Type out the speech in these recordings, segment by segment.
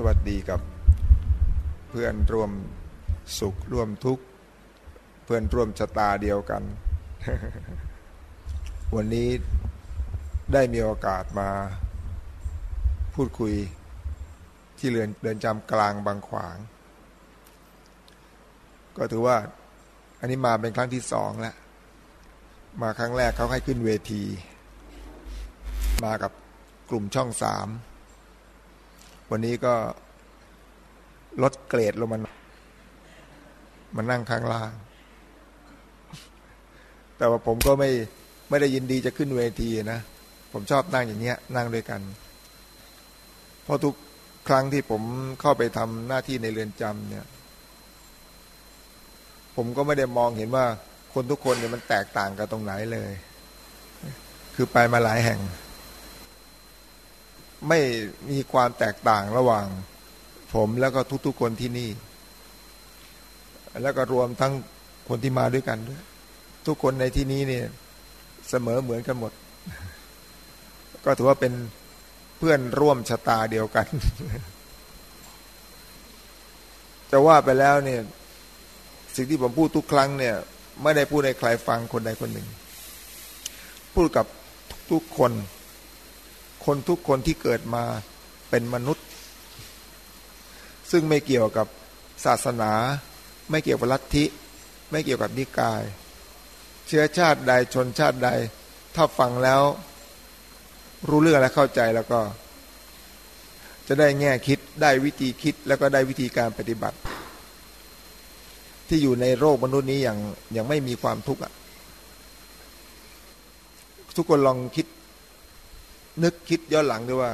สวัสดีกับเพื่อนร่วมสุขร่วมทุกข์ เพื่อนร่วมชะตาเดียวกัน วันนี้ได้มีโอกาสมาพูดคุยที่เรือนเดินจำกลางบางขวาง ก็ถือว่าอันนี้มาเป็นครั้งที่สองแล้ว มาครั้งแรกเขาให้ขึ้นเวที มากับกลุ่มช่องสาม วันนี้ก็ลดเกรดลงมามานั่งข้างล่าง แต่ว่าผมก็ไม่ไม่ได้ยินดีจะขึ้นเวทีนะ ผมชอบนั่งอย่างเงี้ย นั่งด้วยกัน เพราะทุกครั้งที่ผมเข้าไปทำหน้าที่ในเรือนจำเนี่ย ผมก็ไม่ได้มองเห็นว่าคนทุกคนเนี่ยมันแตกต่างกันตรงไหนเลย คือไปมาหลายแห่ง ไม่มีความแตกต่างระหว่างผมแล้วก็ทุกๆคนที่นี่ แล้วก็รวมทั้งคนที่มาด้วยกันด้วย ทุกคนในที่นี้เนี่ยเสมอเหมือนกันหมด ก็ถือว่าเป็นเพื่อนร่วมชะตาเดียวกัน จะว่าไปแล้วเนี่ย สิ่งที่ผมพูดทุกครั้งเนี่ย ไม่ได้พูดให้ใครฟังคนใดคนหนึ่ง พูดกับทุกคน คนทุกคนที่เกิดมาเป็นมนุษย์ ซึ่งไม่เกี่ยวกับศาสนา ไม่เกี่ยวกับลัทธิ ไม่เกี่ยวกับนิกาย เชื้อชาติใดชนชาติใด ถ้าฟังแล้ว รู้เรื่องและเข้าใจแล้วก็ จะได้แง่คิดได้วิธีคิดแล้วก็ได้วิธีการปฏิบัติ ที่อยู่ในโลกมนุษย์นี้อย่างย่างไม่มีความทุกข์อะทุกคนลองคิด นึกคิดย้อนหลังด้วยว่า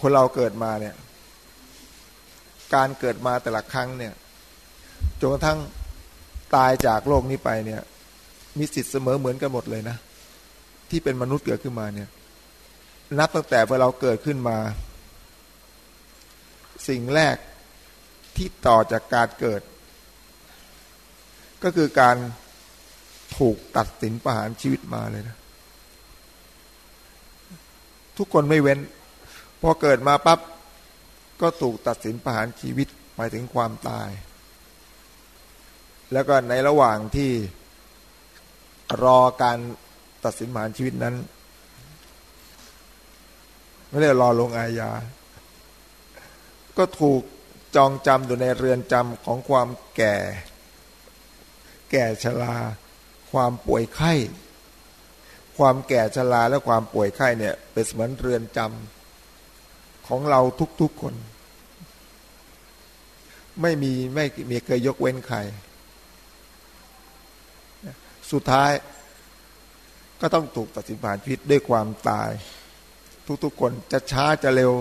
คนเราเกิดมาเนี่ย การเกิดมาแต่ละครั้งเนี่ยจนกระทั่งตายจากโลกนี้ไปเนี่ย มีสิทธิ์เสมอเหมือนกันหมดเลยนะ ที่เป็นมนุษย์เกิดขึ้นมาเนี่ย นับตั้งแต่เมื่อเราเกิดขึ้นมา สิ่งแรกที่ต่อจากการเกิด ก็คือการถูกตัดสินประหารชีวิตมาเลยนะ ทุกคนไม่เว้น พอเกิดมาปับ๊บก็ถูกตัดสินประหารชีวิตหมายถึงความตาย แล้วก็ในระหว่างที่รอการตัดสินประหารชีวิตนั้น ไม่ได้รอลงอาญา ก็ถูกจองจำอยู่ในเรือนจำของความแก่ แก่ชรา ความป่วยไข้ ความแก่ชราและความป่วยไข้เนี่ย เป็นเหมือนเรือนจำของเราทุกๆคน ไม่มีไม่มีเคยยกเว้นใคร สุดท้ายก็ต้องถูกตัดสินผ่านพิษด้วยความตาย ทุกๆคนจะช้าจะเร็ว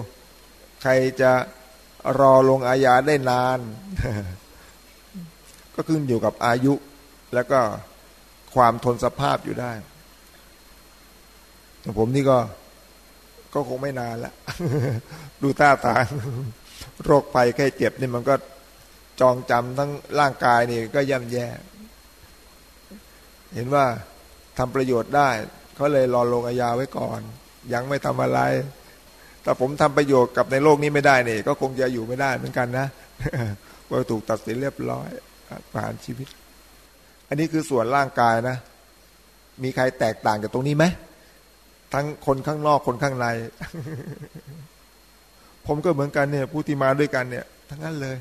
ใครจะรอลงอาญาได้นาน ก็ขึ้นอยู่กับอายุแล้วก็ความทนสภาพอยู่ได้ ผมนี่ก็ก็คงไม่นานละดูท่าทางโรคภัยแค่เจ็บนี่มันก็จองจำทั้งร่างกายนี่ก็ย่ำแย่ เห็นว่าทำประโยชน์ได้เขาเลยรอลงอาญาไว้ก่อน ยังไม่ทำอะไร แต่ผมทำประโยชน์กับในโลกนี้ไม่ได้นี่ก็คงจะอยู่ไม่ได้เหมือนกันนะก็ถูกตัดสินเรียบร้อยผ่านชีวิต อันนี้คือส่วนร่างกายนะ มีใครแตกต่างจากตรงนี้ไหม ทั้งคนข้างนอกคนข้างใน ผมก็เหมือนกันเนี่ยผู้ที่มาด้วยกันเนี่ย ทั้งนั้นเลย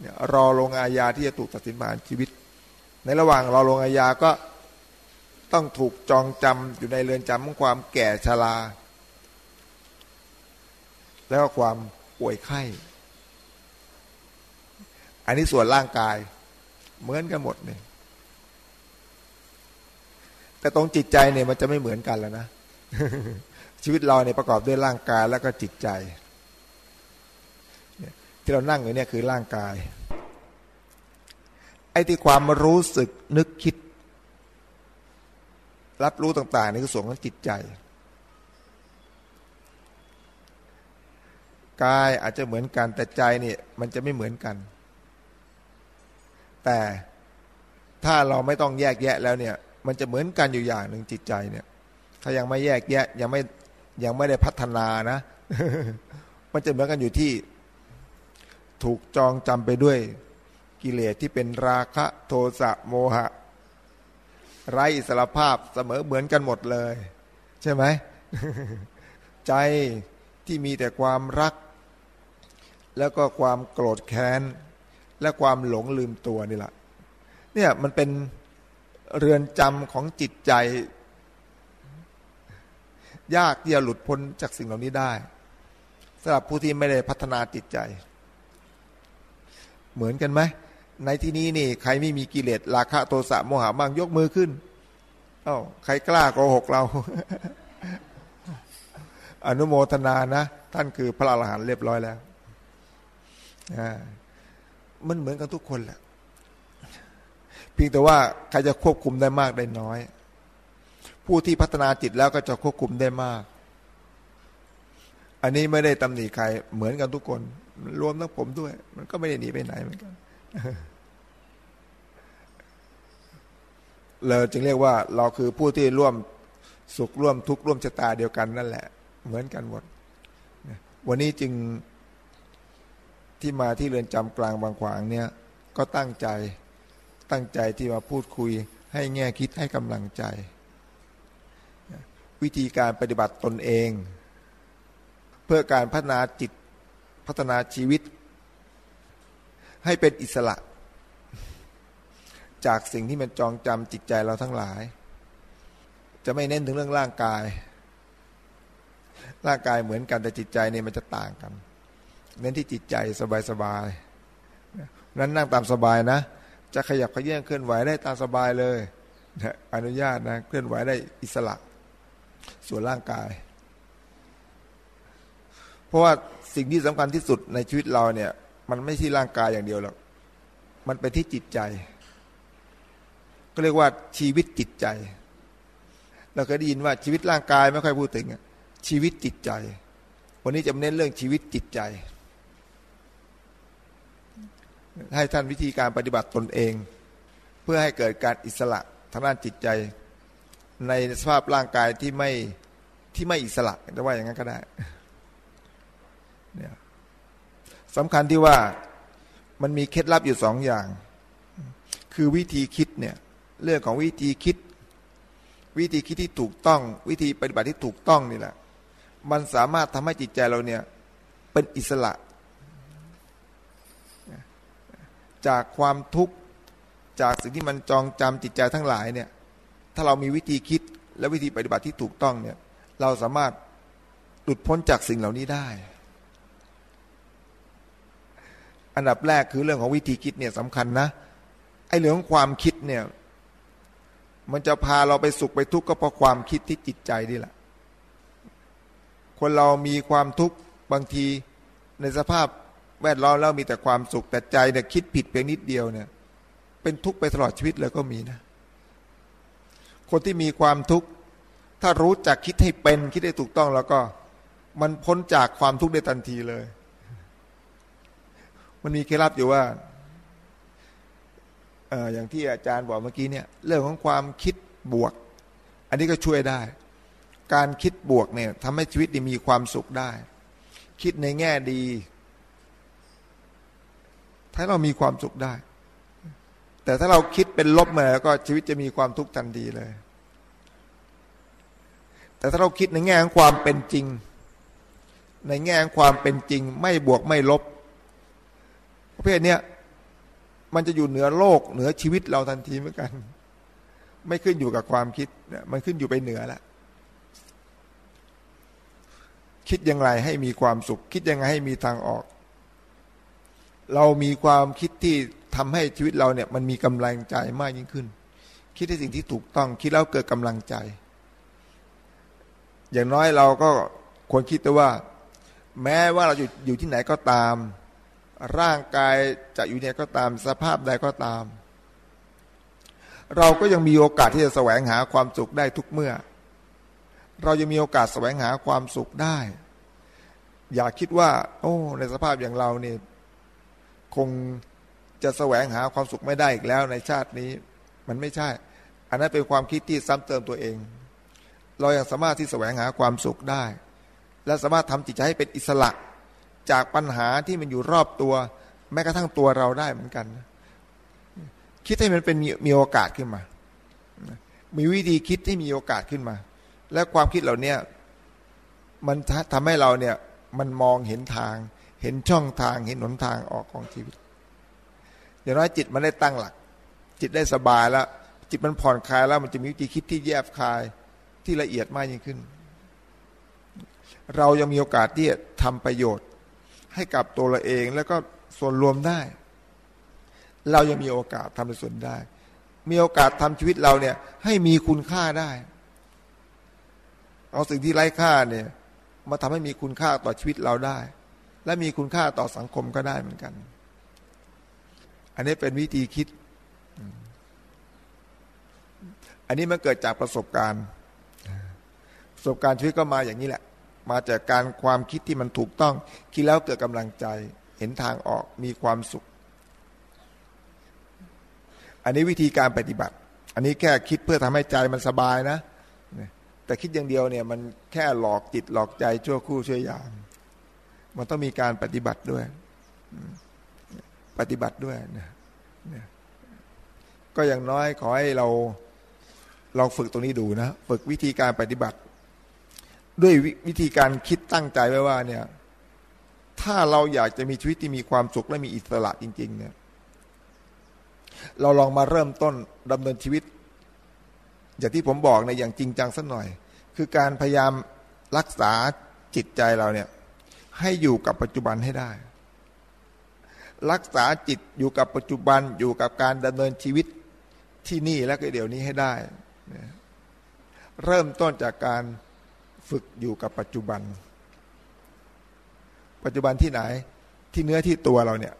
เนี่ย รอลงอาญาที่จะถูกตัดสินผ่านชีวิต ในระหว่างรอลงอาญาก็ต้องถูกจองจำอยู่ในเรือนจำของความแก่ชราแล้วก็ความป่วยไข้ อันนี้ส่วนร่างกาย เหมือนกันหมดเนี่ยแต่ตรงจิตใจเนี่ยมันจะไม่เหมือนกันแล้วนะ ชีวิตเราเนี่ยประกอบด้วยร่างกายแล้วก็จิตใจ ที่เรานั่งอยู่เนี่ยคือร่างกาย ไอ้ที่ความรู้สึกนึกคิด รับรู้ต่าง ๆ นี่คือส่วนของจิตใจกายอาจจะเหมือนกันแต่ใจเนี่ยมันจะไม่เหมือนกัน แต่ถ้าเราไม่ต้องแยกแยะแล้วเนี่ย มันจะเหมือนกันอยู่อย่างหนึ่งจิตใจเนี่ย ถ้ายังไม่แยกแยะ ยังไม่ยังไม่ได้พัฒนานะ มันจะเหมือนกันอยู่ที่ ถูกจองจำไปด้วย กิเลสที่เป็นราคะโทสะโมหะ ไร้อิสรภาพเสมอเหมือนกันหมดเลย ใช่ไหม ใจที่มีแต่ความรัก แล้วก็ความโกรธแค้น และความหลงลืมตัวนี่แหละเนี่ยมันเป็นเรือนจำของจิตใจ ยากที่จะหลุดพ้นจากสิ่งเหล่านี้ได้สำหรับผู้ที่ไม่ได้พัฒนาจิตใจ เหมือนกันไหมในที่นี้นี่ ใครไม่มีกิเลสราคะโทสะโมหะบ้างยกมือขึ้นอา้าใครกล้าโกหกเรา อนุโมทนานะ ท่านคือพระอรหันต์เรียบร้อยแล้วมันเหมือนกันทุกคนแหละเพียงแต่ว่าใครจะควบคุมได้มากได้น้อย ผู้ที่พัฒนาจิตแล้วก็จะควบคุมได้มาก อันนี้ไม่ได้ตำหนิใครเหมือนกันทุกคน รวมทั้งผมด้วย มันก็ไม่ได้หนีไปไหนเหมือนกันเราจึงเรียกว่าเราคือผู้ที่ร่วมสุขร่วมทุกข์ร่วมชะตาเดียวกันนั่นแหละ เหมือนกันหมดวันนี้จึงที่มาที่เรือนจำกลางบางขวางเนี่ย ก็ตั้งใจตั้งใจที่มาพูดคุยให้แง่คิดให้กำลังใจ วิธีการปฏิบัติตนเอง เพื่อการพัฒนาจิตพัฒนาชีวิต ให้เป็นอิสระ จากสิ่งที่มันจองจำจิตใจเราทั้งหลาย จะไม่เน้นถึงเรื่องร่างกาย ร่างกายเหมือนกันแต่จิตใจเนี่ยมันจะต่างกัน เน้นที่จิตใจสบายๆนั้นนั่งตามสบายนะ จะขยับขยื่นเคลื่อนไหวได้ตามสบายเลย อนุญาตนะเคลื่อนไหวได้อิสระ ส่วนร่างกาย เพราะว่าสิ่งที่สำคัญที่สุดในชีวิตเราเนี่ย มันไม่ใช่ร่างกายอย่างเดียวหรอกมันเป็นที่จิตใจ ก็เรียกว่าชีวิตจิตใจ เราเคยได้ยินว่าชีวิตร่างกายไม่ค่อยพูดถึงชีวิตจิตใจ วันนี้จะเน้นเรื่องชีวิตจิตใจ ให้ท่านวิธีการปฏิบัติตนเอง เพื่อให้เกิดการอิสระทางด้านจิตใจ ในสภาพร่างกายที่ไม่ที่ไม่อิสระจะว่าอย่างนั้นก็ได้เนี่ยสำคัญที่ว่ามันมีเคล็ดลับอยู่สองอย่าง คือวิธีคิดเนี่ยเรื่องของวิธีคิด วิธีคิดที่ถูกต้อง วิธีปฏิบัติที่ถูกต้องนี่แหละ มันสามารถทำให้จิตใจเราเนี่ยเป็นอิสระ จากความทุกข์จากสิ่งที่มันจองจำจิตใจทั้งหลายเนี่ย ถ้าเรามีวิธีคิดและวิธีปฏิบัติที่ถูกต้องเนี่ย เราสามารถหลุดพ้นจากสิ่งเหล่านี้ได้ อันดับแรกคือเรื่องของวิธีคิดเนี่ยสำคัญนะ ไอ้เรื่องของความคิดเนี่ย มันจะพาเราไปสุขไปทุกข์ก็เพราะความคิดที่จิตใจนี่แหละ คนเรามีความทุกข์บางทีในสภาพแวดล้อมแล้วมีแต่ความสุขแต่ใจเนี่ยคิดผิดเพียงนิดเดียวเนี่ย เป็นทุกข์ไปตลอดชีวิตเลยก็มีนะ คนที่มีความทุกข์ถ้ารู้จักคิดให้เป็นคิดให้ถูกต้องแล้วก็ มันพ้นจากความทุกข์ได้ทันทีเลย มันมีเคล็ดลับอยู่ว่าออย่างที่อาจารย์บอกเมื่อกี้เนี่ย เรื่องของความคิดบวก อันนี้ก็ช่วยได้ การคิดบวกเนี่ยทำให้ชีวิตมีความสุขได้ คิดในแง่ดี ถ้าเรามีความสุขได้ แต่ถ้าเราคิดเป็นลบมาแล้วก็ชีวิตจะมีความทุกข์ทันทีเลย แต่ถ้าเราคิดในแง่ของความเป็นจริง ในแง่ของความเป็นจริง ไม่บวกไม่ลบประเภทนี้มันจะอยู่เหนือโลกเหนือชีวิตเราทันทีเหมือนกัน ไม่ขึ้นอยู่กับความคิดมันขึ้นอยู่ไปเหนือแล้วคิดยังไงให้มีความสุข คิดยังไงให้มีทางออก เรามีความคิดที่ ทำให้ชีวิตเราเนี่ยมันมีกำลังใจมากยิ่งขึ้น คิดในสิ่งที่ถูกต้องคิดแล้วเกิดกำลังใจ อย่างน้อยเราก็ควรคิดแต่ว่า แม้ว่าเราอยู่อยู่ที่ไหนก็ตาม ร่างกายจะอยู่เนี่ยก็ตามสภาพใดก็ตาม เราก็ยังมีโอกาสที่จะแสวงหาความสุขได้ทุกเมื่อ เรายังมีโอกาสแสวงหาความสุขได้ อย่าคิดว่า โอ้ ในสภาพอย่างเราเนี่ยคง จะแสวงหาความสุขไม่ได้อีกแล้วในชาตินี้ มันไม่ใช่ อันนั้นเป็นความคิดที่ซ้ำเติมตัวเอง เรายังสามารถที่แสวงหาความสุขได้ และสามารถทำจิตใจให้เป็นอิสระ จากปัญหาที่มันอยู่รอบตัว แม้กระทั่งตัวเราได้เหมือนกัน คิดให้มันเป็นมีมีโอกาสขึ้นมา มีวิธีคิดให้มีโอกาสขึ้นมา และความคิดเหล่านี้มันทำให้เราเนี่ยมันมองเห็นทาง เห็นช่องทางเห็นหนทางออกของชีวิต อย่างน้อยจิตมันได้ตั้งหลัก จิตได้สบายแล้ว จิตมันผ่อนคลายแล้วมันจะมีวิธีคิดที่แยบคายที่ละเอียดมากยิ่งขึ้น เรายังมีโอกาสที่จะทำประโยชน์ ให้กับตัวเราเองแล้วก็ส่วนรวมได้ เรายังมีโอกาสทำในส่วนได้ มีโอกาสทำชีวิตเราเนี่ย ให้มีคุณค่าได้เอาสิ่งที่ไร้ค่าเนี่ย มาทำให้มีคุณค่าต่อชีวิตเราได้ และมีคุณค่าต่อสังคมก็ได้เหมือนกัน อันนี้เป็นวิธีคิด อันนี้มันเกิดจากประสบการณ์ ประสบการณ์ชีวิตก็มาอย่างนี้แหละ มาจากการความคิดที่มันถูกต้อง คิดแล้วเกิดกำลังใจ เห็นทางออกมีความสุข อันนี้วิธีการปฏิบัติ อันนี้แค่คิดเพื่อทำให้ใจมันสบายนะ แต่คิดอย่างเดียวเนี่ยมันแค่หลอกจิตหลอกใจชั่วคู่ชั่วยาม มันต้องมีการปฏิบัติด้วย ปฏิบัติด้วยนะก็อย่างน้อยขอให้เราลองฝึกตรงนี้ดูนะ ฝึกวิธีการปฏิบัติ ด้วยวิธีการคิดตั้งใจไว้ว่าเนี่ย ถ้าเราอยากจะมีชีวิตที่มีความสุขและมีอิสระจริง ๆ เนี่ย เราลองมาเริ่มต้นดำเนินชีวิต อย่างที่ผมบอกในอย่างจริงจังสักหน่อย คือการพยายามรักษาจิตใจเราเนี่ย ให้อยู่กับปัจจุบันให้ได้ รักษาจิตอยู่กับปัจจุบันอยู่กับการดำเนินชีวิตที่นี่และก็เดี๋ยวนี้ให้ได้ เริ่มต้นจากการฝึกอยู่กับปัจจุบัน ปัจจุบันที่ไหนที่เนื้อที่ตัวเราเนี่ย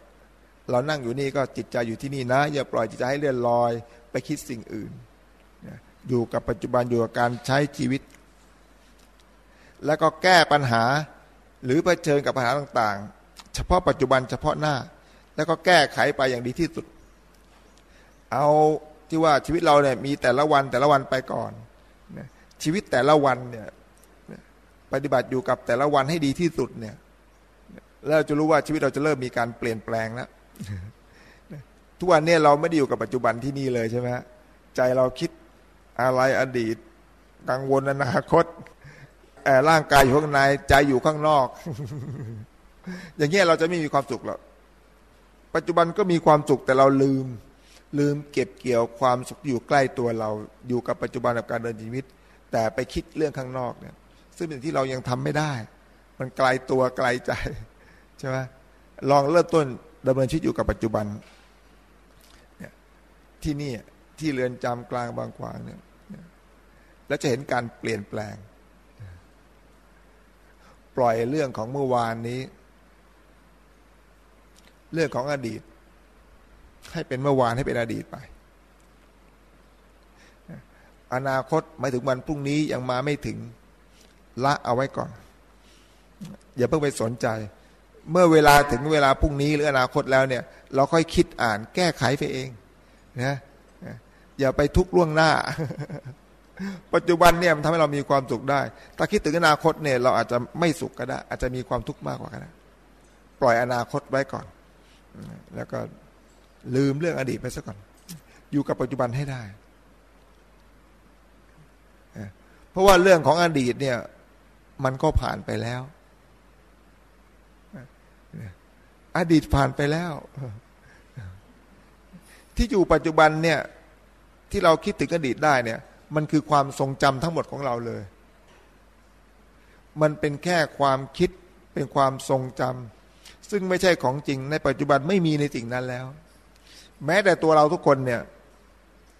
เรานั่งอยู่นี่ก็จิตใจอยู่ที่นี่นะ อย่าปล่อยจิตใจให้เลื่อนลอย ไปคิดสิ่งอื่น อยู่กับปัจจุบันอยู่กับการใช้ชีวิต แล้วก็แก้ปัญหาหรือเผชิญกับปัญหาต่าง ๆ เฉพาะปัจจุบันเฉพาะหน้า แล้วก็แก้ไขไปอย่างดีที่สุด เอาที่ว่าชีวิตเราเนี่ยมีแต่ละวันแต่ละวันไปก่อนชีวิตแต่ละวันเนี่ยปฏิบัติอยู่กับแต่ละวันให้ดีที่สุดเนี่ยแล้วจะรู้ว่าชีวิตเราจะเริ่มมีการเปลี่ยนแปลงแล้วทุกวันเนี้เราไม่ได้อยู่กับปัจจุบันที่นี่เลยใช่ไหมใจเราคิดอะไรอดีต กังวลอนาคตแอบร่างกายอยู่ข้างในใจอยู่ข้างนอก อย่างเงี้ยเราจะไม่มีความสุขหรอก ปัจจุบันก็มีความสุขแต่เราลืม ลืมเก็บเกี่ยวความสุขอยู่ใกล้ตัวเราอยู่กับปัจจุบันกับการเดินชีวิต แต่ไปคิดเรื่องข้างนอกเนี่ย ซึ่งเป็นที่เรายังทำไม่ได้ มันไกลตัวไกลใจใช่ไหมลองเริ่มต้นดำเนินชีวิตอยู่กับปัจจุบันเนี่ยที่นี่ที่เรือนจำกลางบางขวางเนี่ยแล้วจะเห็นการเปลี่ยนแปลง ปล่อยเรื่องของเมื่อวานนี้ เรื่องของอดีต ให้เป็นเมื่อวานให้เป็นอดีตไป อนาคตหมายถึงวันพรุ่งนี้ยังมาไม่ถึงละเอาไว้ก่อน อย่าเพิ่งไปสนใจ เมื่อเวลาถึงเวลาพรุ่งนี้หรืออนาคตแล้วเนี่ย เราค่อยคิดอ่านแก้ไขไปเองนะอย่าไปทุกข์ล่วงหน้า ปัจจุบันเนี่ยมันทำให้เรามีความสุขได้ ถ้าคิดถึงอนาคตเนี่ย เราอาจจะไม่สุขก็ได้ อาจจะมีความทุกข์มากกว่าก็ได้ ปล่อยอนาคตไว้ก่อน แล้วก็ลืมเรื่องอดีตไปซะก่อน อยู่กับปัจจุบันให้ได้ เพราะว่าเรื่องของอดีตเนี่ย มันก็ผ่านไปแล้ว อดีตผ่านไปแล้ว ที่อยู่ปัจจุบันเนี่ย ที่เราคิดถึงอดีตได้เนี่ย มันคือความทรงจำทั้งหมดของเราเลย มันเป็นแค่ความคิดเป็นความทรงจำ ซึ่งไม่ใช่ของจริง ในปัจจุบันไม่มีในสิ่งนั้นแล้ว แม้แต่ตัวเราทุกคนเนี่ย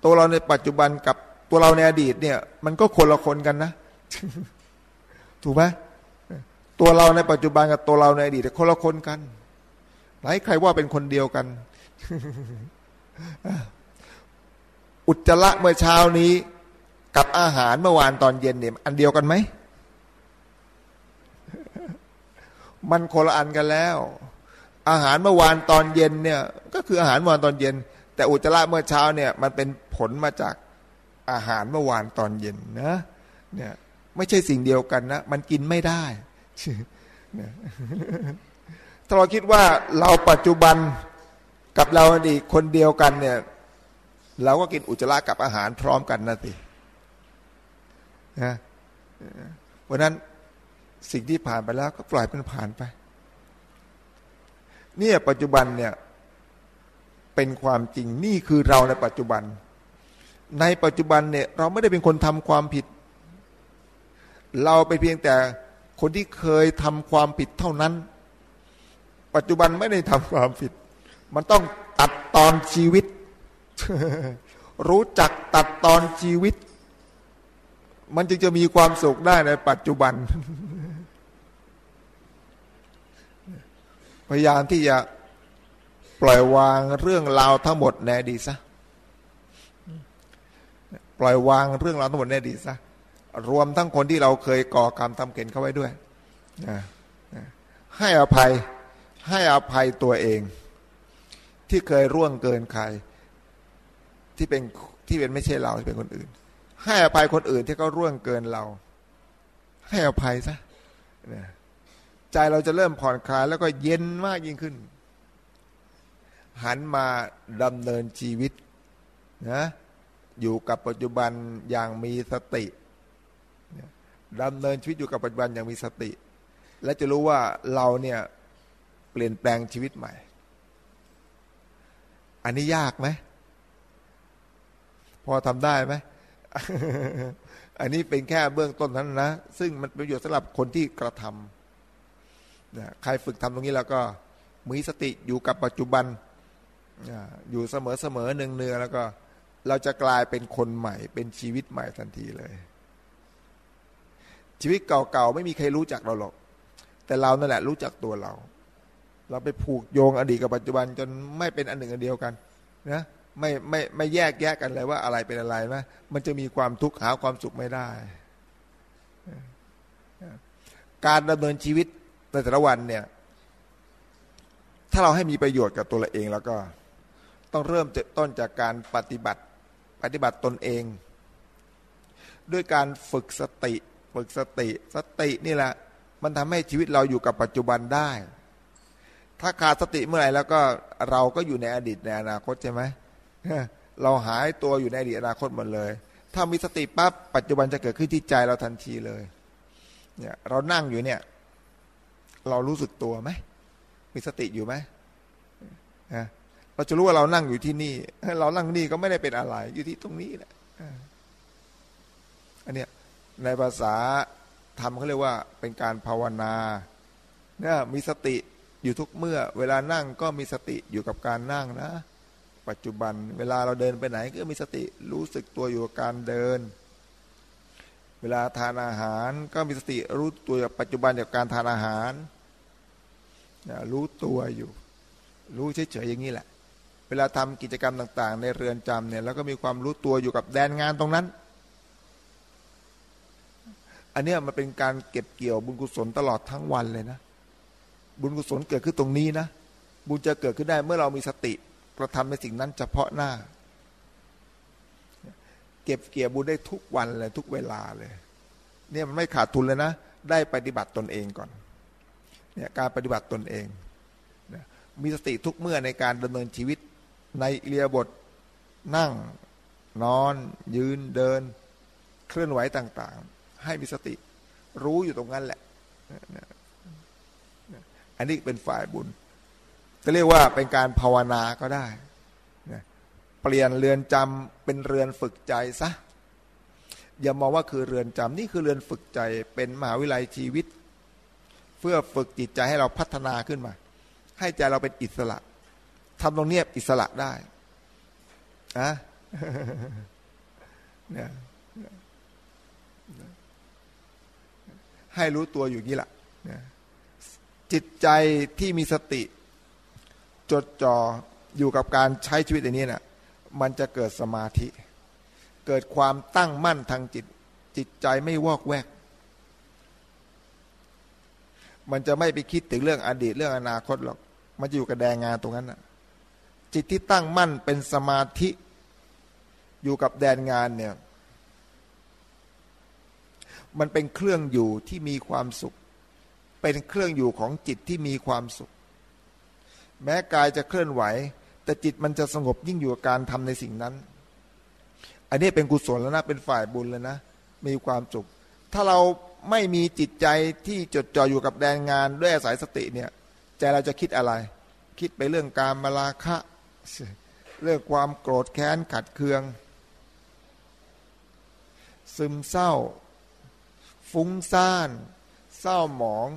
ตัวเราในปัจจุบันกับตัวเราในอดีตเนี่ย มันก็คนละคนกันนะ ถูกไหมตัวเราในปัจจุบันกับตัวเราในอดีตคนละคนกันไหนใครว่าเป็นคนเดียวกัน อุจจาระเมื่อเช้านี้ กับอาหารเมื่อวานตอนเย็นเนี่ยอันเดียวกันไหม มันคนละอันกันแล้ว อาหารเมื่อวานตอนเย็นเนี่ยก็คืออาหารเมื่อวานตอนเย็น แต่อุจจาระเมื่อเช้าเนี่ยมันเป็นผลมาจากอาหารเมื่อวานตอนเย็นนะเนี่ยไม่ใช่สิ่งเดียวกันนะ มันกินไม่ได้ถ้าเราคิดว่าเราปัจจุบันกับเราอดีตคนเดียวกันเนี่ย เราก็กินอุจจาระกับอาหารพร้อมกันนะสินะเพราะนั้น สิ่งที่ผ่านไปแล้วก็ปล่อยมันผ่านไป เนี่ยปัจจุบันเนี่ยเป็นความจริงนี่คือเราในปัจจุบัน ในปัจจุบันเนี่ยเราไม่ได้เป็นคนทำความผิด เราไปเพียงแต่คนที่เคยทำความผิดเท่านั้น ปัจจุบันไม่ได้ทำความผิด มันต้องตัดตอนชีวิต รู้จักตัดตอนชีวิต มันจึงจะมีความสุขได้ในปัจจุบัน พยายามที่จะปล่อยวางเรื่องราวทั้งหมดในอดีตซะปล่อยวางเรื่องราวทั้งหมดในอดีตซะรวมทั้งคนที่เราเคยก่อกรรมทำเก่งเข้าไว้ด้วยให้อภัยให้อภัยตัวเอง ที่เคยร่วงเกินใคร ที่เป็นที่เป็นไม่ใช่เราที่เป็นคนอื่น ให้อภัยคนอื่นที่เขาร่วงเกินเรา ให้อภัยซะ ใจเราจะเริ่มผ่อนคลายแล้วก็เย็นมากยิ่งขึ้น หันมาดำเนินชีวิตนะอยู่กับปัจจุบันอย่างมีสติดำเนินชีวิตอยู่กับปัจจุบันอย่างมีสติ และจะรู้ว่าเราเนี่ยเปลี่ยนแปลงชีวิตใหม่ อันนี้ยากไหม พอทำได้ไหม อันนี้เป็นแค่เบื้องต้นนั้นนะ ซึ่งมันประโยชน์สำหรับคนที่กระทำ ใครฝึกทำตรงนี้แล้วก็มีสติอยู่กับปัจจุบันอยู่เสมอเสมอเนืองเนือแล้วก็เราจะกลายเป็นคนใหม่ เป็นชีวิตใหม่ทันทีเลย ชีวิตเก่าๆไม่มีใครรู้จักเราหรอก แต่เรานั่นแหละรู้จักตัวเรา เราไปผูกโยงอดีตกับปัจจุบันจนไม่เป็นอันหนึ่งอันเดียวกันนะไม่ไม่ไม่แยกแยกกันเลยว่าอะไรเป็นอะไรนะมันจะมีความทุกข์หาความสุขไม่ได้ การดำเนินชีวิต ในแต่ละวันเนี่ย ถ้าเราให้มีประโยชน์กับตัวเราเองแล้วก็ต้องเริ่มต้นจากการปฏิบัติปฏิบัติตนเอง ด้วยการฝึกสติ ฝึกสติ สตินี่แหละ มันทำให้ชีวิตเราอยู่กับปัจจุบันได้ ถ้าขาดสติเมื่อไหร่แล้วก็เราก็อยู่ในอดีตในอนาคตใช่ไหมเราหายตัวอยู่ในอดีตอนาคตหมดเลย ถ้ามีสติปั๊บปัจจุบันจะเกิดขึ้นที่ใจเราทันทีเลย เนี่ย เรานั่งอยู่เนี่ย เรารู้สึกตัวไหมมีสติอยู่ไหมเราจะรู้ว่าเรานั่งอยู่ที่นี่ เรานั่งนี่ก็ไม่ได้เป็นอะไร อยู่ที่ตรงนี้แหละอันเนี้ยในภาษาธรรมเขาเรียกว่า เป็นการภาวนาเนี่ยมีสติอยู่ทุกเมื่อ เวลานั่งก็มีสติอยู่กับการนั่งนะ ปัจจุบัน เวลาเราเดินไปไหนก็มีสติรู้สึกตัวอยู่กับการเดิน เวลาทานอาหารก็มีสติรู้ตัวปัจจุบันจากการทานอาหารรู้ตัวอยู่ รู้เฉยๆอย่างนี้แหละ เวลาทำกิจกรรมต่าง ๆ ในเรือนจำเนี่ยแล้วก็มีความรู้ตัวอยู่กับแดนงานตรงนั้น อันนี้มันเป็นการเก็บเกี่ยวบุญกุศลตลอดทั้งวันเลยนะ บุญกุศลเกิดขึ้นตรงนี้นะ บุญจะเกิดขึ้นได้เมื่อเรามีสติกระทำในสิ่งนั้นเฉพาะหน้า เก็บเกี่ยวบุญได้ทุกวันเลยทุกเวลาเลย เนี่ยมันไม่ขาดทุนเลยนะ ได้ปฏิบัติตนเองก่อนเนี่ยการปฏิบัติตนเองมีสติทุกเมื่อในการดำเนินชีวิตในเรียบทนั่งนอน ยืนเดิน เคลื่อนไหวต่าง ๆ ให้มีสติ รู้อยู่ตรงนั้นแหละ อันนี้เป็นฝ่ายบุญ จะเรียกว่าเป็นการภาวนาก็ได้ เปลี่ยนเรือนจำเป็นเรือนฝึกใจซะอย่ามองว่าคือเรือนจำนี่คือเรือนฝึกใจเป็นมหาวิทยาลัยชีวิต เพื่อฝึกจิตใจให้เราพัฒนาขึ้นมา ให้ใจเราเป็นอิสระทำตรงนี้อิสระได้นะเนี่ยให้รู้ตัวอยู่นี่แหละจิตใจที่มีสติ จดจ่ออยู่กับการใช้ชีวิตอย่างนี้นะ่ะ มันจะเกิดสมาธิ เกิดความตั้งมั่นทางจิต จิตใจไม่วอกแวก มันจะไม่ไปคิดถึงเรื่องอดีตเรื่องอนาคตหรอก มันจะอยู่กับแดงงานตรงนั้นนะจิตที่ตั้งมั่นเป็นสมาธิอยู่กับแดนงานเนี่ย มันเป็นเครื่องอยู่ที่มีความสุข เป็นเครื่องอยู่ของจิตที่มีความสุข แม้กายจะเคลื่อนไหว แต่จิตมันจะสงบยิ่งอยู่กับการทำในสิ่งนั้น อันนี้เป็นกุศลแล้วนะเป็นฝ่ายบุญแล้วนะ มีความสุข ถ้าเราไม่มีจิตใจที่จดจ่ออยู่กับแดนงานด้วยอาศัยสติเนี่ยใจเราจะคิดอะไร คิดไปเรื่องการมาลาคะ เรื่องความโกรธแค้นขัดเคือง ซึมเศร้า ฟุ้งซ่าน เศร้าหมอง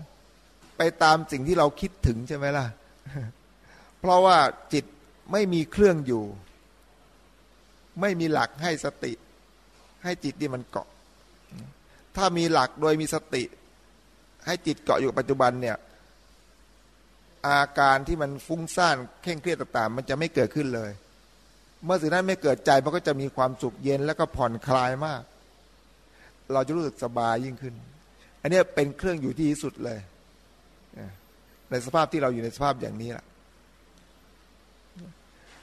ไปตามสิ่งที่เราคิดถึงใช่ไหมล่ะ เพราะว่าจิต ไม่มีเครื่องอยู่ ไม่มีหลักให้สติ ให้จิตที่มันเกาะ ถ้ามีหลักโดยมีสติ ให้จิตเกาะอยู่ปัจจุบันเนี่ย อาการที่มันฟุ้งซ่านเคร่งเครียดต่างๆ มันจะไม่เกิดขึ้นเลย เมื่อสิ่งนั้นไม่เกิดใจมันก็จะมีความสุขเย็นแล้วก็ผ่อนคลายมาก เราจะรู้สึกสบายยิ่งขึ้น อันนี้เป็นเครื่องอยู่ที่สุดเลย ในสภาพที่เราอยู่ในสภาพอย่างนี้แหละ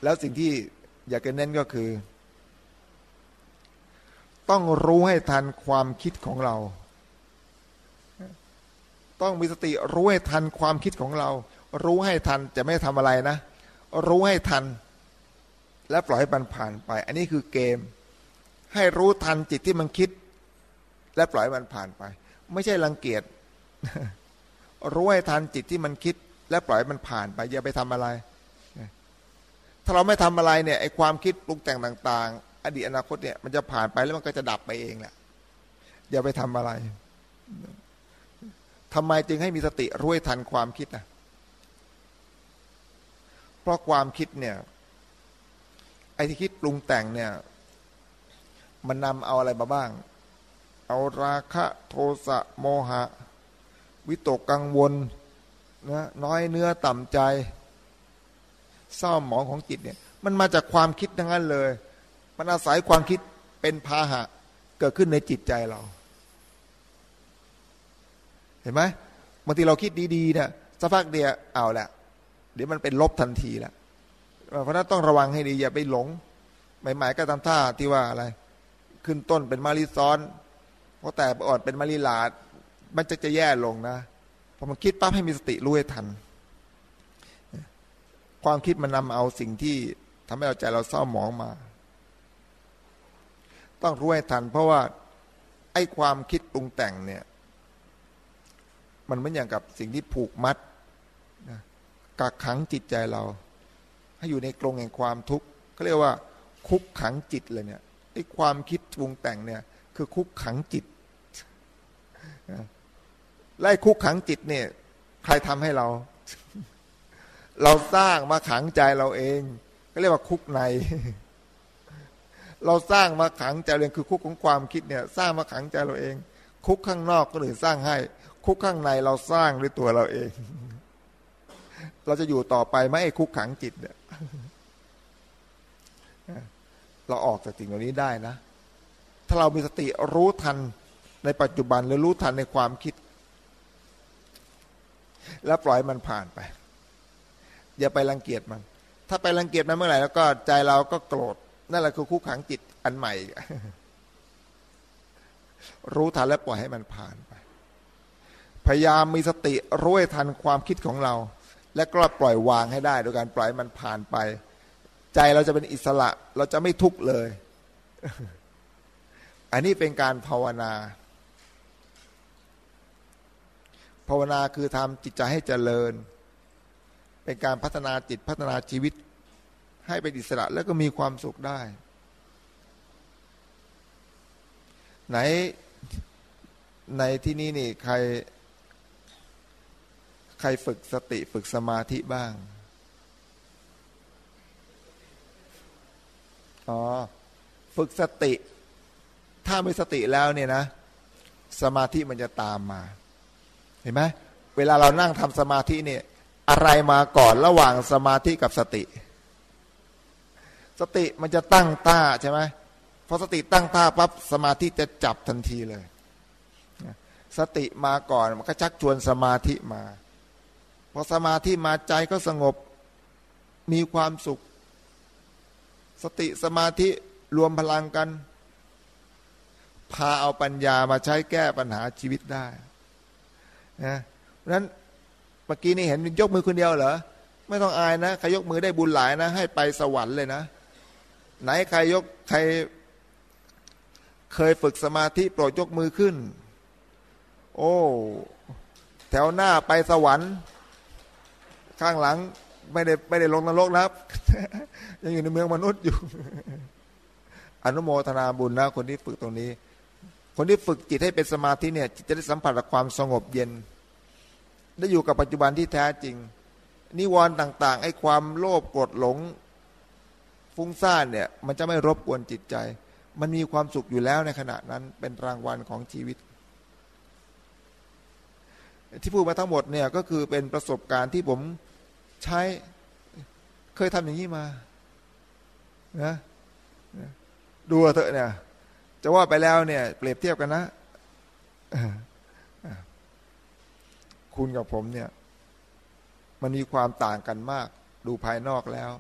แล้วสิ่งที่อยากจะเน้นก็คือ ต้องรู้ให้ทันความคิดของเรา ต้องมีสติรู้ให้ทันความคิดของเรา รู้ให้ทันจะไม่ทำอะไรนะ รู้ให้ทัน และปล่อยให้มันผ่านไป อันนี้คือเกม ให้รู้ทันจิตที่มันคิด และปล่อยมันผ่านไป ไม่ใช่รังเกียจรู้ให้ทันจิตที่มันคิด และปล่อยมันผ่านไปอย่าไปทำอะไร ถ้าเราไม่ทำอะไรเนี่ยไอความคิดปรุงแต่งต่าง ๆ อดีตอนาคตเนี่ยมันจะผ่านไปแล้วมันก็จะดับไปเองแหละอย่าไปทำอะไรทำไมจึงให้มีสติรู้ทันความคิดนะเพราะความคิดเนี่ยไอ้ที่คิดปรุงแต่งเนี่ย มันนำเอาอะไรมาบ้าง เอาราคะโทสะโมหะ วิตกกังวลนะน้อยเนื้อต่ำใจ เศร้าหมองของจิตเนี่ย มันมาจากความคิดทั้งนั้นเลย มันอาศัยความคิดเป็นพาหะเกิดขึ้นในจิตใจเรา เห็นไหมบางทีเราคิดดีๆเนี่ยสักพักเดียวเอาแหละเดี๋ยวมันเป็นลบทันทีแหละเพราะนั้นต้องระวังให้ดีอย่าไปหลงใหม่ๆก็ทำท่าที่ว่าอะไร ขึ้นต้นเป็นมาริซ้อนเพราะแต่อ่อนเป็นมาริลาด มันจะจะแย่ลงนะพอมันคิดปั๊บให้มีสติรู้ให้ทัน ความคิดมันนำเอาสิ่งที่ทำให้เราใจเราเศร้าหมองมา ต้องรู้ให้ทัน เพราะว่าไอ้ความคิดปรุงแต่งเนี่ย มันเหมือนอย่างกับสิ่งที่ผูกมัดนะกักขังจิตใจเรา ให้อยู่ในกรงแห่งความทุกข์เขาเรียกว่า คุกขังจิตเลยเนี่ยไอ้ความคิดปรุงแต่งเนี่ย คือคุกขังจิตไล่คุกขังจิตเนี่ย ใครทำให้เรา เราสร้างมาขังใจเราเอง ก็เรียกว่าคุกใน เราสร้างมาขังใจเราเองคือคุกของความคิดเนี่ย สร้างมาขังใจเราเอง คุกข้างนอกก็เลยสร้างให้ คุกข้างในเราสร้างด้วยตัวเราเอง เราจะอยู่ต่อไปไหมไอ้คุกขังจิตเนี่ยเราออกจากสิ่งเหล่านี้ได้นะ ถ้าเรามีสติรู้ทันในปัจจุบันหรือรู้ทันในความคิด แล้วปล่อยมันผ่านไป อย่าไปรังเกียจมัน ถ้าไปรังเกียจมันเมื่อไหร่แล้วก็ใจเราก็โกรธนั่นแหละคือคุกขังจิตอันใหม่ รู้ทันและปล่อยให้มันผ่านไปพยายามมีสติรู้ให้ทันความคิดของเรา และก็ปล่อยวางให้ได้โดยการปล่อยมันผ่านไป ใจเราจะเป็นอิสระ เราจะไม่ทุกข์เลย อันนี้เป็นการภาวนา ภาวนาคือทำจิตใจให้เจริญ เป็นการพัฒนาจิตพัฒนาชีวิต ให้เป็นอิสระแล้วก็มีความสุขได้ ไหนในที่นี้นี่ใคร ใครฝึกสติฝึกสมาธิบ้าง อ๋อ ฝึกสติ ถ้ามีสติแล้วเนี่ยนะ สมาธิมันจะตามมา เห็นไหมเวลาเรานั่งทำสมาธิเนี่ย อะไรมาก่อนระหว่างสมาธิกับสติ สติมันจะตั้งท่าใช่ไหมพอสติตั้งท่าปั๊บสมาธิจะจับทันทีเลย สติมาก่อนมันก็ชักชวนสมาธิมาพอสมาธิมาใจก็สงบมีความสุข สติสมาธิรวมพลังกัน พาเอาปัญญามาใช้แก้ปัญหาชีวิตได้นะนั้น มื่อกี้นี่เห็นยกมือคนเดียวเหรอไม่ต้องอายนะใครยกมือได้บุญหลายนะ ให้ไปสวรรค์เลยนะ ไหนใครยกใครเคยฝึกสมาธิโปรดยกมือขึ้น โอ้ แถวหน้าไปสวรรค์ ข้างหลังไม่ได้ไม่ได้ลงนรกนะยังอยู่ในเมืองมนุษย์อยู่ อนุโมทนาบุญนะ คนที่ฝึกตรงนี้ คนที่ฝึกจิตให้เป็นสมาธิเนี่ยจิตจะได้สัมผัสกับความสงบเย็น ได้อยู่กับปัจจุบันที่แท้จริง นิวรณ์ต่าง ๆ ไอ้ความโลภโกรธหลง ฟุ้งซ่านเนี่ย มันจะไม่รบกวนจิตใจ มันมีความสุขอยู่แล้วในขณะนั้นเป็นรางวัลของชีวิต ที่พูดมาทั้งหมดเนี่ยก็คือเป็นประสบการณ์ที่ผมใช้เคยทำอย่างนี้มานะดูเถอะเนี่ย จะว่าไปแล้วเนี่ย เปรียบเทียบกันนะ คุณกับผมเนี่ย มันมีความต่างกันมาก ดูภายนอกแล้ว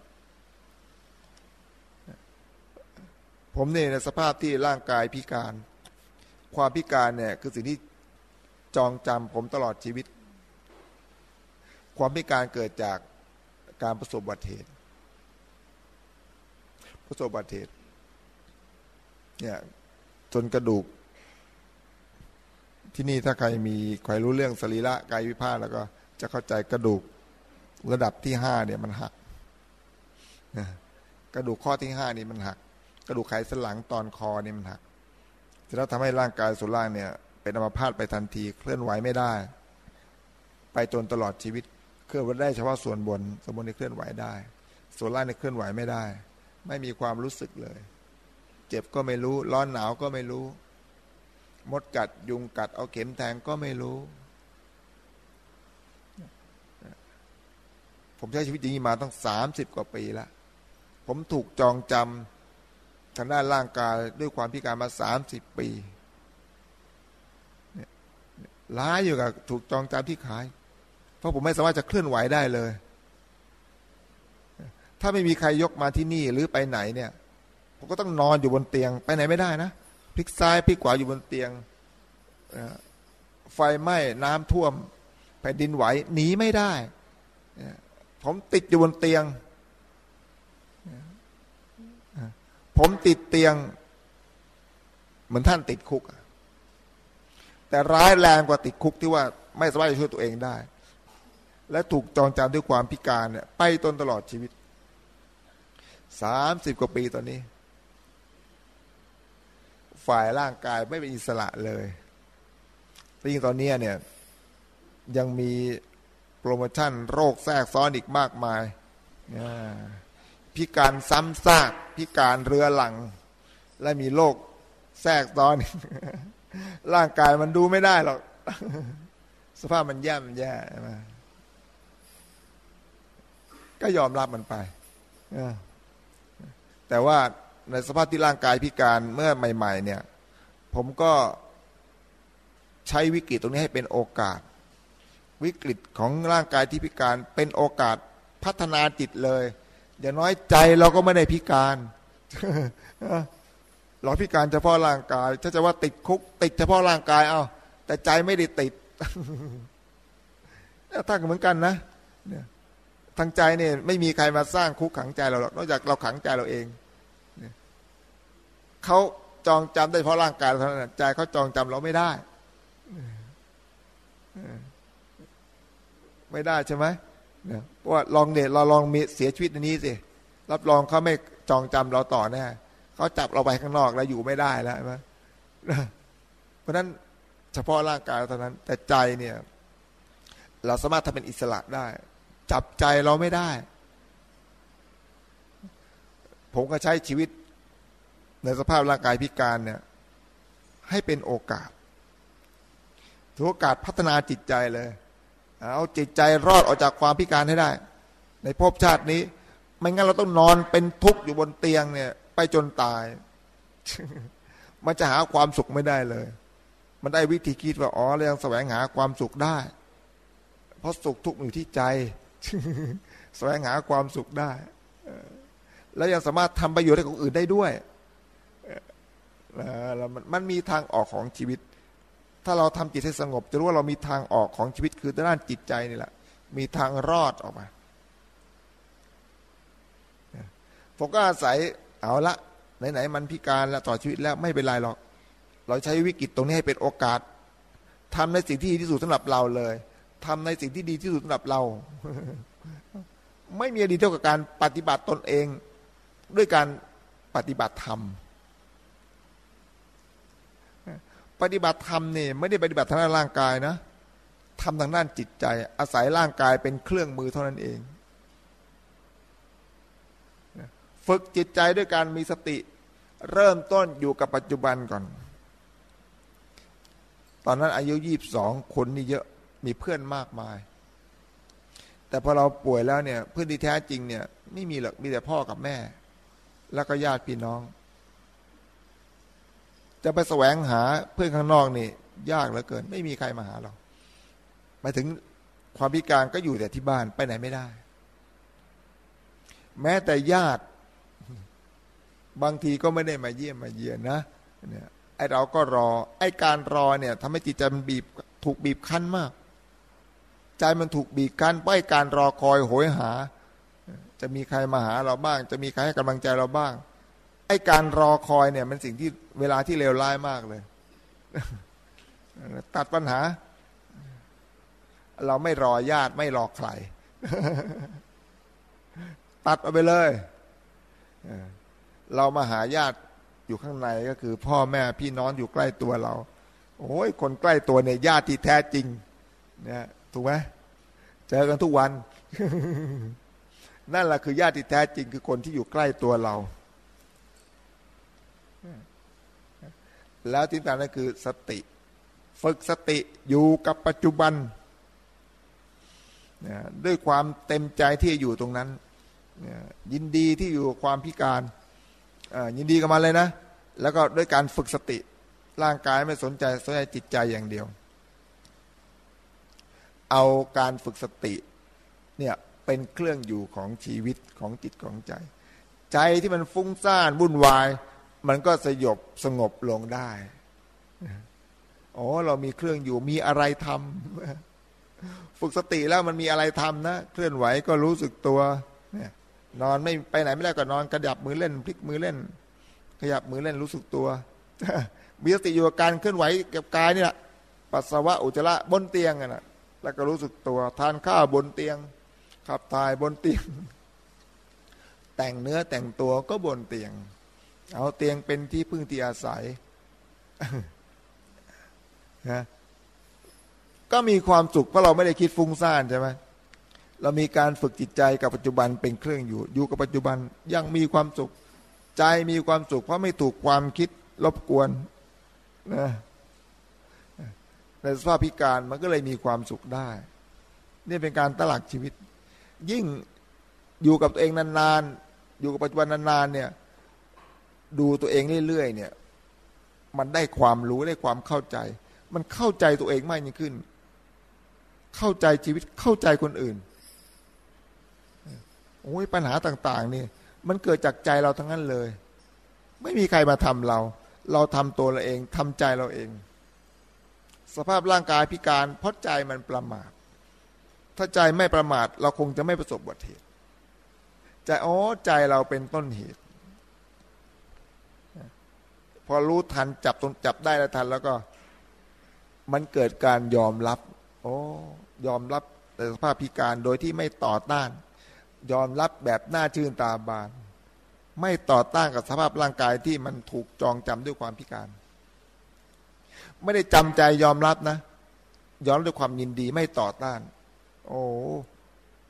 ผมเนี่ยในสภาพที่ร่างกายพิการ ความพิการเนี่ยคือสิ่งที่จองจำผมตลอดชีวิต ความพิการเกิดจากการประสบอุบัติเหตุ ประสบอุบัติเหตุเนี่ยจนกระดูก ที่นี่ถ้าใครมีใครรู้เรื่องสรีระกายวิภาคแล้วก็จะเข้าใจกระดูกระดับที่ห้าเนี่ยมันหักกระดูกข้อที่ห้านี่มันหัก กระดูกไขสันหลังตอนคอนี่มันหักจะแล้วทำให้ร่างกายส่วนล่างเนี่ย เป็นอัมพาตไปทันทีเคลื่อนไหวไม่ได้ ไปจนตลอดชีวิต เคลื่อนไหวได้เฉพาะส่วนบนส่วนบนนี่เคลื่อนไหวได้ ส่วนล่างนี่เคลื่อนไหวไม่ได้ ไม่มีความรู้สึกเลย เจ็บก็ไม่รู้ ร้อนหนาวก็ไม่รู้ มดกัดยุงกัดเอาเข็มแทงก็ไม่รู้ ผมใช้ชีวิตอย่างนี้มาตั้งสามสิบกว่าปีแล้ว ผมถูกจองจำทางด้านร่างกายด้วยความพิการมาสามสิบปีล้าอยู่กับถูกจองจำที่ขาย เพราะผมไม่สามารถจะเคลื่อนไหวได้เลย ถ้าไม่มีใครยกมาที่นี่หรือไปไหนเนี่ย ผมก็ต้องนอนอยู่บนเตียงไปไหนไม่ได้นะ พลิกซ้ายพลิกขวาอยู่บนเตียงไฟไหม้น้ำท่วมแผ่นดินไหวหนีไม่ได้ ผมติดอยู่บนเตียง ผมติดเตียง เหมือนท่านติดคุก แต่ร้ายแรงกว่าติดคุกที่ว่าไม่สามารถจะช่วยตัวเองได้ และถูกจองจำด้วยความพิการเนี่ยไปตนตลอดชีวิตสามสิบกว่าปีตอนนี้ ฝ่ายร่างกายไม่เป็นอิสระเลยยิ่งตอนนี้เนี่ยยังมีโปรโมชั่นโรคแทรกซ้อนอีกมากมาย พิการซ้ำซาก พิการเรือหลัง และมีโรคแทรกซ้อน ร่างกายมันดูไม่ได้หรอก สภาพมันแย่มันแย่มก็ยอมรับมันไป แต่ว่า ในสภาพที่ร่างกายพิการเมื่อใหม่ ๆ เนี่ย ผมก็ใช้วิกฤตตรงนี้ให้เป็นโอกาส วิกฤตของร่างกายที่พิการเป็นโอกาสพัฒนาจิตเลยอย่างน้อยใจเราก็ไม่ได้พิการเราพิการเฉพาะร่างกายถ้าจะว่าติดคุก ติดเฉพาะร่างกายเอาแต่ใจไม่ได้ติดถ้าเหมือนกันนะเนี่ยทางใจเนี่ยไม่มีใครมาสร้างคุกขังใจเราหรอกนอกจากเราขังใจเราเอง เขาจองจำได้เพราะร่างกายเท่านั้นใจเขาจองจำเราไม่ได้ ไม่ได้ใช่ไหมเพราะว่าลองเดชเราลองมีเสียชีวิตในนี้สิรับรองเขาไม่จองจำเราต่อแน่เขาจับเราไปข้างนอกแล้วอยู่ไม่ได้แล้วใช่ไหมเพราะนั้นเฉพาะร่างกายเท่านั้น แต่ใจเนี่ย เราสามารถทำเป็นอิสระได้ จับใจเราไม่ได้ ผมก็ใช้ชีวิต ในสภาพร่างกายพิการเนี่ยให้เป็นโอกาสถือโอกาสพัฒนาจิตใจเลย เอาจิตใจรอดออกจากความพิการให้ได้ ในภพชาตินี้ ไม่งั้นเราต้องนอนเป็นทุกข์อยู่บนเตียงเนี่ย ไปจนตาย มันจะหาความสุขไม่ได้เลย มันได้วิธีคิดว่าอ๋อเรายังแสวงหาความสุขได้ เพราะสุขทุกข์อยู่ที่ใจแสวงหาความสุขได้ แล้วยังสามารถทำประโยชน์ให้คนอื่นได้ด้วย แล้วมันมีทางออกของชีวิต ถ้าเราทำจิตให้สงบ จะรู้ว่าเรามีทางออกของชีวิตคือด้านจิตใจนี่แหละ มีทางรอดออกมาผมก็อาศัยเอาละไหนๆมันพิการแล้วต่อชีวิตแล้วไม่เป็นไรหรอก เราใช้วิกฤตตรงนี้ให้เป็นโอกาสทำในสิ่งที่ดีที่สุดสำหรับเราเลยทำในสิ่งที่ดีที่สุดสำหรับเรา ไม่มีดีเท่ากับการปฏิบัติตนเอง ด้วยการปฏิบัติธรรม ปฏิบัติธรรมเนี่ยไม่ได้ปฏิบัติทางด้านร่างกายนะทำทางด้านจิตใจ อาศัยร่างกายเป็นเครื่องมือเท่านั้นเอง ฝึกจิตใจด้วยการมีสติ เริ่มต้นอยู่กับปัจจุบันก่อน ตอนนั้นอายุยี่บสองคนนี่เยอะมีเพื่อนมากมาย แต่พอเราป่วยแล้วเนี่ยเพื่อนที่แท้จริงเนี่ยไม่มีหรอกมีแต่พ่อกับแม่ แล้วก็ญาติพี่น้อง จะไปแสวงหาเพื่อนข้างนอกนี่ ยากเหลือเกิน ไม่มีใครมาหาเราหมายถึงความพิการก็อยู่แต่ที่บ้านไปไหนไม่ได้ แม้แต่ญาติ บางทีก็ไม่ได้มาเยี่ยมมาเยียนนะเนี่ยไอเราก็รอ ไอการรอเนี่ยทำให้จิตใจมันบีบถูกบีบคั้นมาก ใจมันถูกบีบคั้นเพราะการรอคอยโหยหา จะมีใครมาหาเราบ้าง จะมีใครให้กำลังใจเราบ้าง ไอการรอคอยเนี่ยมันสิ่งที่เวลาที่เลวร้ายมากเลย ตัดปัญหา เราไม่รอญาติไม่รอใคร ตัดเอาไปเลย เรามาหาญาติอยู่ข้างในก็คือ พ่อแม่พี่น้องอยู่ใกล้ตัวเรา โอ้ยคนใกล้ตัวเนี่ยญาติที่แท้จริงเนี่ยถูกไหมเจอกันทุกวัน นั่นแหละคือญาติที่แท้จริงคือคนที่อยู่ใกล้ตัวเรา แล้วที่สำคัญก็คือสติ ฝึกสติอยู่กับปัจจุบันด้วยความเต็มใจที่อยู่ตรงนั้นยินดีที่อยู่ความพิการยินดีกับมันเลยนะ แล้วก็ด้วยการฝึกสติ ร่างกายไม่สนใจสนใจจิตใจอย่างเดียว เอาการฝึกสติเนี่ยเป็นเครื่องอยู่ของชีวิตของจิตของใจ ใจที่มันฟุ้งซ่านวุ่นวาย มันก็สยบสงบลงได้อ๋อเรามีเครื่องอยู่มีอะไรทำฝึกสติแล้วมันมีอะไรทำนะเคลื่อนไหวก็รู้สึกตัว เนี่ย นอนไม่ไปไหนไม่ได้ก็นอนกระดับมือเล่นพลิกมือเล่น ขยับมือเล่นรู้สึกตัวมีสติอยู่กับการเคลื่อนไหวกับกายนี่แหละปัสสาวะอุจจาระบนเตียงนะแล้วก็รู้สึกตัว ทานข้าวบนเตียง ขับถ่ายบนเตียง แต่งเนื้อแต่งตัวก็บนเตียง เอาเตียงเป็นที่พึ่งที่อาศัยนะก็มีความสุขเพราะเราไม่ได้คิดฟุ้งซ่านใช่ไหมเรามีการฝึกจิตใจกับปัจจุบันเป็นเครื่องอยู่ อยู่กับปัจจุบันยังมีความสุข ใจมีความสุข เพราะไม่ถูกความคิดรบกวนนะในสภาพพิการมันก็เลยมีความสุขได้ นี่เป็นการตลักชีวิต ยิ่งอยู่กับตัวเองนานๆ อยู่กับปัจจุบันนานๆเนี่ย ดูตัวเองเรื่อยๆเนี่ย มันได้ความรู้ได้ความเข้าใจ มันเข้าใจตัวเองมากยิ่งขึ้น เข้าใจชีวิตเข้าใจคนอื่นโอ้ยปัญหาต่างๆนี่มันเกิดจากใจเราทั้งนั้นเลย ไม่มีใครมาทำเรา เราทำตัวเราเองทำใจเราเอง สภาพร่างกายพิการเพราะใจมันประมาทถ้าใจไม่ประมาท เราคงจะไม่ประสบบัติเหตุใจอ๋อใจเราเป็นต้นเหตุ อรู้ทันจับตรงจับได้แล้วทัน แล้วก็ มันเกิดการยอมรับ โอ้ยอมรับแต่สภาพพิการโดยที่ไม่ต่อต้าน ยอมรับแบบหน้าชื่นตาบาน ไม่ต่อต้านกับสภาพร่างกายที่มันถูกจองจำด้วยความพิการ ไม่ได้จำใจยอมรับนะ ยอมด้วยความยินดีไม่ต่อต้าน โอ้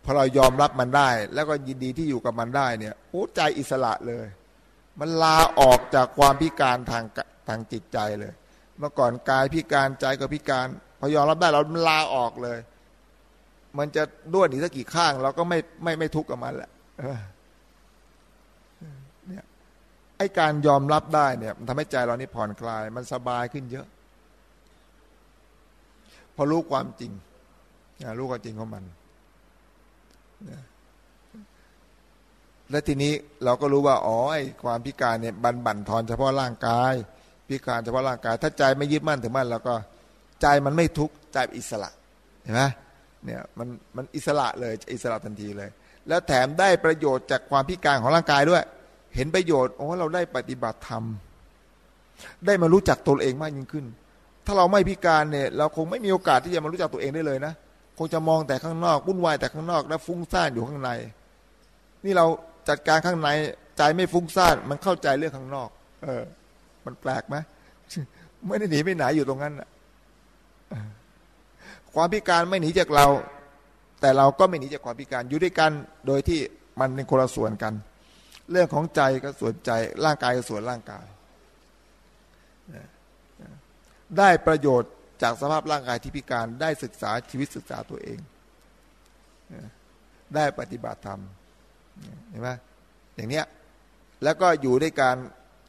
พอเรายอมรับมันได้ แล้วก็ยินดีที่อยู่กับมันได้เนี่ยโอ้ใจอิสระเลย มันลาออกจากความพิการทางทางจิตใจเลย เมื่อก่อนกายพิการใจก็พิการ พอยอมรับได้เราลาออกเลย มันจะด้วนอีกสักกี่ข้าง เราก็ไม่ไม่ไม่ทุกข์กับมันแหละเนี่ยไอการยอมรับได้เนี่ย มันทำให้ใจเรานี่ผ่อนคลาย มันสบายขึ้นเยอะ พอรู้ความจริงรู้ความจริงของมัน และทีนี้เราก็รู้ว่าอ๋อไอความพิการเนี่ยบันบั่นทอนเฉพาะร่างกาย พิการเฉพาะร่างกาย ถ้าใจไม่ยึดมั่นถึงมั่นแล้วก็ใจมันไม่ทุกข์ใจอิสระเห็นไหมเนี่ยมันมันอิสระเลยอิสระทันทีเลย แล้วแถมได้ประโยชน์จากความพิการของร่างกายด้วย เห็นประโยชน์โอ้เราได้ปฏิบัติธรรม ได้มารู้จักตัวเองมากยิ่งขึ้น ถ้าเราไม่พิการเนี่ย เราคงไม่มีโอกาสที่จะมารู้จักตัวเองได้เลยนะคงจะมองแต่ข้างนอกวุ่นวายแต่ข้างนอก และฟุ้งซ่านอยู่ข้างใน นี่เรา จัดการข้างในใจไม่ฟุ้งซ่านมันเข้าใจเรื่องข้างนอก เออ มันแปลกไหมไม่ได้หนีไปไหนอยู่ตรงนั้นความพิการไม่หนีจากเรา แต่เราก็ไม่หนีจากความพิการอยู่ด้วยกันโดยที่มันเป็นคนละส่วนกัน เรื่องของใจก็ส่วนใจ ร่างกายก็ส่วนร่างกาย ได้ประโยชน์จากสภาพร่างกายที่พิการได้ศึกษาชีวิตศึกษาตัวเอง ได้ปฏิบัติธรรม เห็นไหมอย่างเนี้ยแล้วก็อยู่ด้วยการ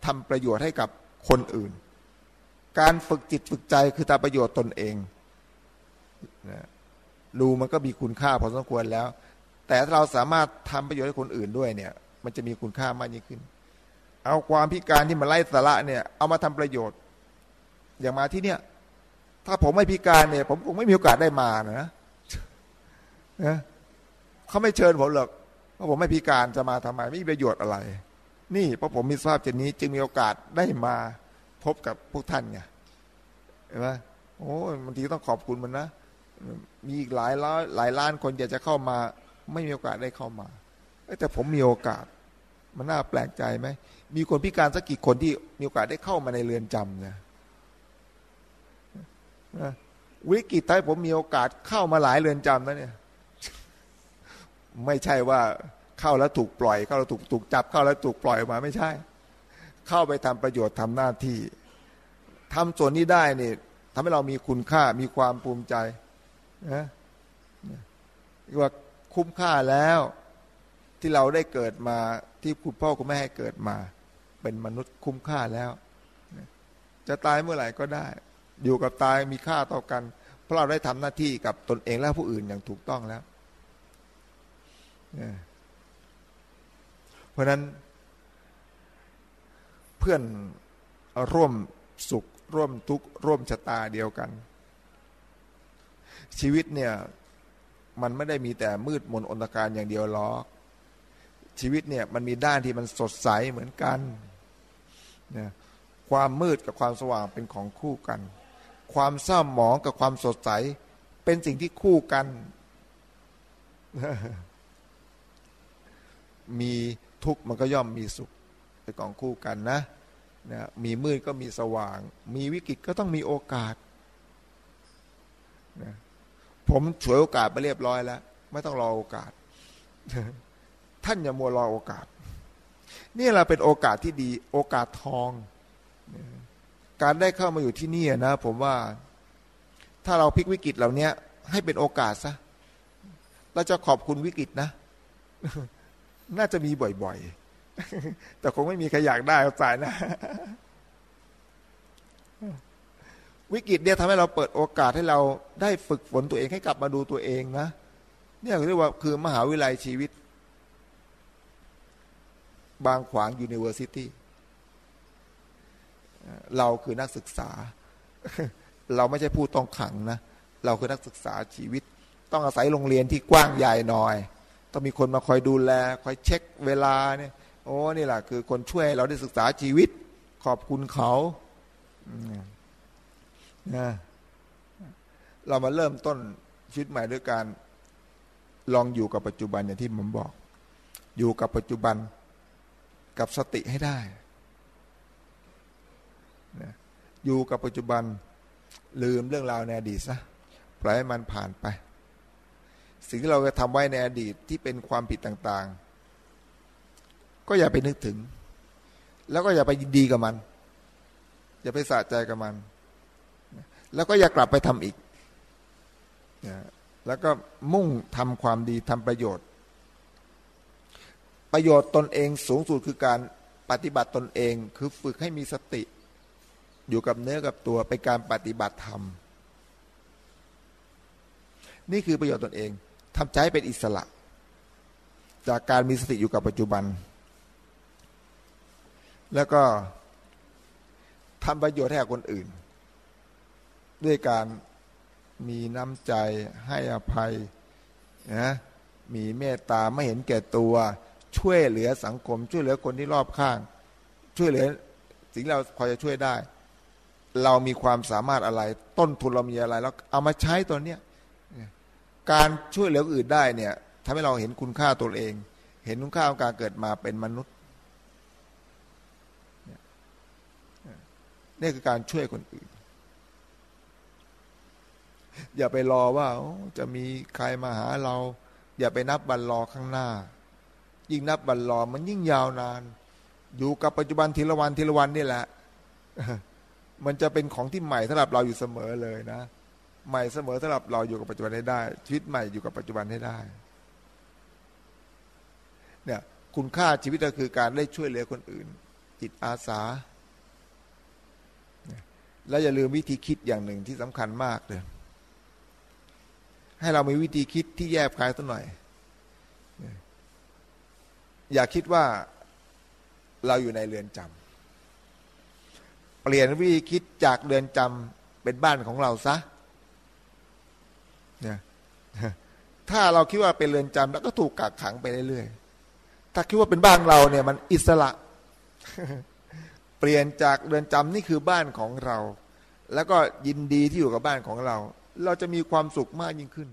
ทำประโยชน์ให้กับคนอื่น การฝึกจิตฝึกใจคือทำประโยชน์ตนเองดูมันก็มีคุณค่าพอสมควรแล้ว แต่ถ้าเราสามารถทำประโยชน์ให้คนอื่นด้วยเนี่ย มันจะมีคุณค่ามากยิ่งขึ้น เอาความพิการที่มันไร้สาระเนี่ย เอามาทำประโยชน์ อย่างมาที่เนี่ย ถ้าผมไม่พิการเนี่ย ผมคงไม่มีโอกาสได้มานะนะเขาไม่เชิญผมหรอก ราะผมไม่พิการจะมาทำไมไม่มีประโยชน์อะไร นี่เพราะผมมีสภาพเช่นนี้ จึงมีโอกาสได้มาพบกับพวกท่านไงเห็นไหมโอ้บางทีต้องขอบคุณมันนะมีอีกหลายล้านหลายล้านคนอยากจะเข้ามา ไม่มีโอกาสได้เข้ามาแต่ผมมีโอกาส มันน่าแปลกใจไหมมีคนพิการสักกี่คนที่มีโอกาสได้เข้ามาในเรือนจำเนี่ยวิกฤตท้ายผมมีโอกาสเข้ามาหลายเรือนจำแล้วเนี่ย ไม่ใช่ว่าเข้าแล้วถูกปล่อย เข้าแล้วถูกถูกจับเข้าแล้วถูกปล่อยออกมาไม่ใช่ เข้าไปทำประโยชน์ทำหน้าที่ทำส่วนนี้ได้เนี่ยทำให้เรามีคุณค่ามีความภูมิใจนะว่าคุ้มค่าแล้วที่เราได้เกิดมาที่คุณพ่อคุณแม่ให้เกิดมา เป็นมนุษย์คุ้มค่าแล้ว จะตายเมื่อไหร่ก็ได้ อยู่กับตายมีค่าเท่ากัน เพราะเราได้ทำหน้าที่กับตนเองและผู้อื่นอย่างถูกต้องแล้ว เพราะนั้นเพื่อนร่วมสุข ร่วมทุกข์ร่วมชะตาเดียวกัน ชีวิตเนี่ย มันไม่ได้มีแต่มืดมนอนตการอย่างเดียวหรอกชีวิตเนี่ยมันมีด้านที่มันสดใสเหมือนกันนะความมืดกับความสว่างเป็นของคู่กัน ความเศร้าหมองกับความสดใส เป็นสิ่งที่คู่กัน มีทุกข์มันก็ย่อมมีสุขเป็นของคู่กันนะนะมีมืดก็มีสว่าง มีวิกฤตก็ต้องมีโอกาสนะผมฉวยโอกาสไปเรียบร้อยแล้ว ไม่ต้องรอโอกาส ท่านอย่ามัวรอโอกาส นี่เราเป็นโอกาสที่ดี โอกาสทอง การได้เข้ามาอยู่ที่นี่นะ ผมว่า ถ้าเราพลิกวิกฤตเหล่านี้ให้เป็นโอกาสซะเราจะขอบคุณวิกฤตนะ น่าจะมีบ่อยๆ แต่คงไม่มีใครอยากได้เอาใจนะ วิกฤตเนี่ยทำให้เราเปิดโอกาสให้เราได้ฝึกฝนตัวเองให้กลับมาดูตัวเองนะ เนี่ยเรียกว่าคือมหาวิทยาลัยชีวิต บางขวาง university เราคือนักศึกษา เราไม่ใช่ผู้ต้องขังนะ เราคือนักศึกษาชีวิต ต้องอาศัยโรงเรียนที่กว้างใหญ่หน่อย ต้องมีคนมาคอยดูแล คอยเช็คเวลาเนี่ยโอ้นี่แหละคือคนช่วยเราได้ศึกษาชีวิต ขอบคุณเขาเรามาเริ่มต้นชีวิตใหม่ด้วยการลองอยู่กับปัจจุบันอย่างที่ผมบอก อยู่กับปัจจุบันกับสติให้ได้อยู่กับปัจจุบันลืมเรื่องราวในอดีตซะปล่อยให้มันผ่านไป สิ่งที่เราจะทำไว้ในอดีตที่เป็นความผิดต่างๆ ก็อย่าไปนึกถึง แล้วก็อย่าไปยินดีกับมัน อย่าไปสะใจกับมัน แล้วก็อย่ากลับไปทำอีกแล้วก็มุ่งทำความดีทำประโยชน์ ประโยชน์ตนเองสูงสุดคือการปฏิบัติตนเองคือฝึกให้มีสติ อยู่กับเนื้อกับตัวไปการปฏิบัติธรรม นี่คือประโยชน์ตนเอง ทำใจเป็นอิสระ จากการมีสติอยู่กับปัจจุบัน แล้วก็ทำประโยชน์ให้กับคนอื่น ด้วยการมีน้ำใจให้อภัยนะมีเมตตาไม่เห็นแก่ตัว ช่วยเหลือสังคม ช่วยเหลือคนที่รอบข้าง ช่วยเหลือสิ่งเราพอจะช่วยได้ เรามีความสามารถอะไร ต้นทุนเรามีอะไรแล้วเอามาใช้ตัวเนี้ย การช่วยเหลืออื่นได้เนี่ยทำให้เราเห็นคุณค่าตัวเอง เห็นคุณค่าของการเกิดมาเป็นมนุษย์นี่คือการช่วยคนอื่น อย่าไปรอว่าจะมีใครมาหาเรา อย่าไปนับบันรอข้างหน้า ยิ่งนับบันรอมันยิ่งยาวนาน อยู่กับปัจจุบันทีละวันทีละวันนี่แหละ มันจะเป็นของที่ใหม่สำหรับเราอยู่เสมอเลยนะ ใหม่เสมอสำหรับเราอยู่กับปัจจุบันให้ได้ ชีวิตใหม่อยู่กับปัจจุบันให้ได้เนี่ยคุณค่าชีวิตก็คือการได้ช่วยเหลือคนอื่น จิตอาสา แล้วอย่าลืมวิธีคิดอย่างหนึ่งที่สำคัญมากเลย ให้เรามีวิธีคิดที่แยบคายสักหน่อย อย่าคิดว่าเราอยู่ในเรือนจำเปลี่ยนวิธีคิดจากเรือนจำเป็นบ้านของเราซะ ถ้าเราคิดว่าเป็นเรือนจำแล้วก็ถูกกักขังไปเรื่อยๆถ้าคิดว่าเป็นบ้านเราเนี่ยมันอิสระ เปลี่ยนจากเรือนจำนี่คือบ้านของเรา แล้วก็ยินดีที่อยู่กับบ้านของเรา เราจะมีความสุขมากยิ่งขึ้น